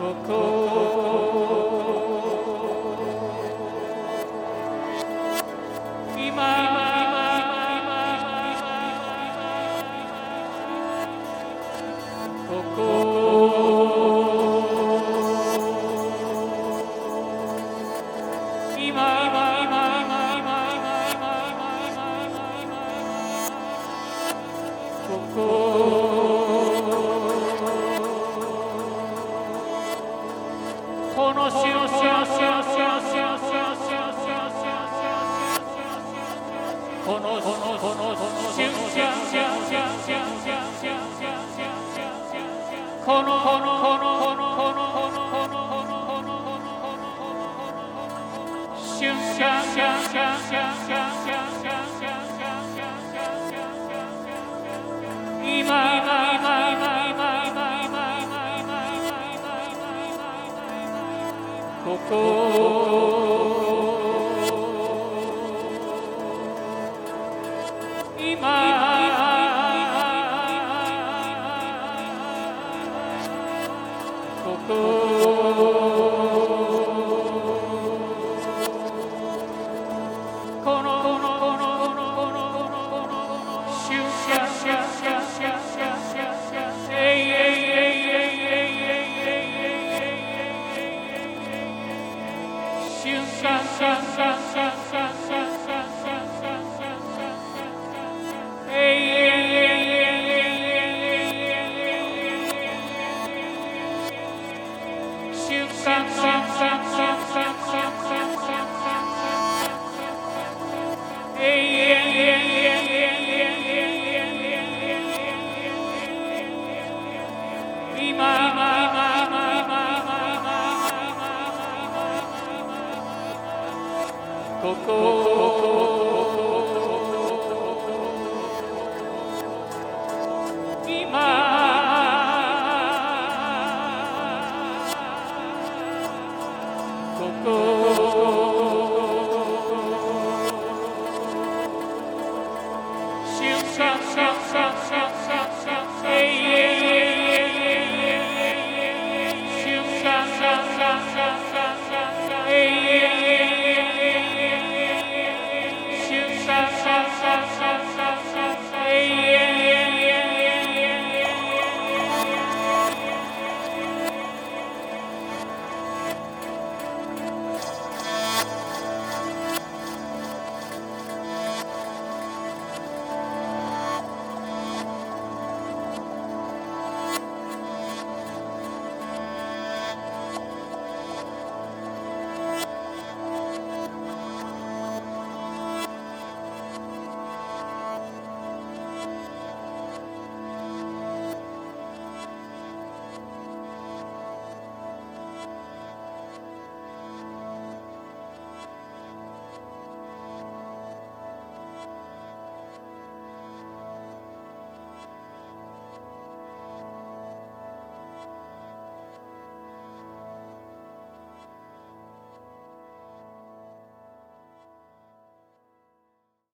Coco. 想想想想想想想ここ今こここの Shoot, こ